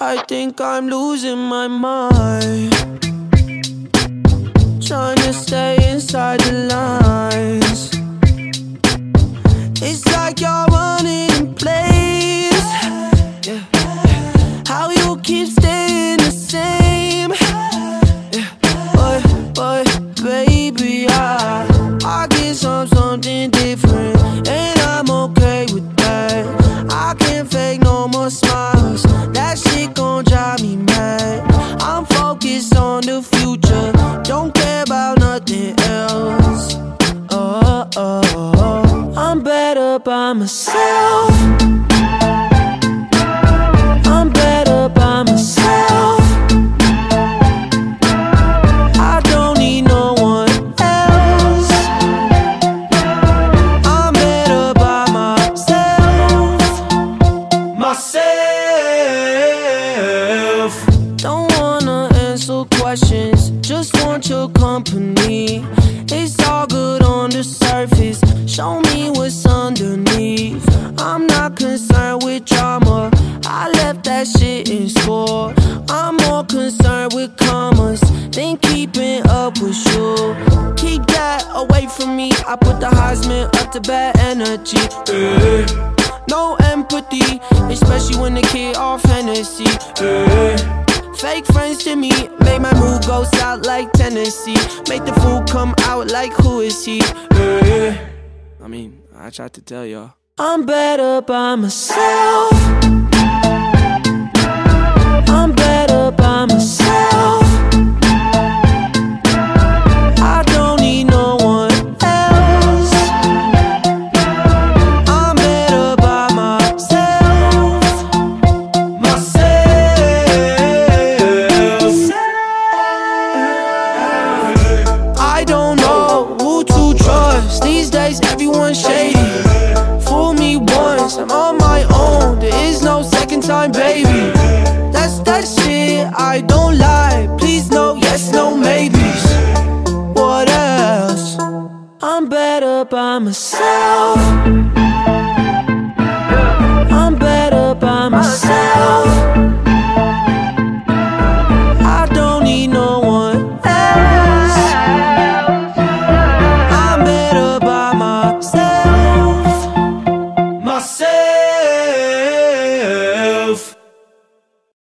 I think I'm losing my mind. Trying to stay inside the lines. It's like you're running in place. Yeah. How you keep staying the same. But, but, baby, I, I I'm something different. By myself. I'm better by myself. I don't need no one else. I'm better by myself. Myself. Don't wanna answer questions, just want your company. Away from me. I put the Heisman up to bad energy. eh. No empathy, especially when the kid off Hennessy. eh. Fake friends to me, make my mood go south like Tennessee. Make the food come out like who is he? eh. I mean, I tried to tell y'all. I'm better by myself. These days, everyone's shady. Fool me once, I'm on my own. There is no second time, baby. That's that shit I don't like. Please, no, yes, no, maybes. What else? I'm better by myself.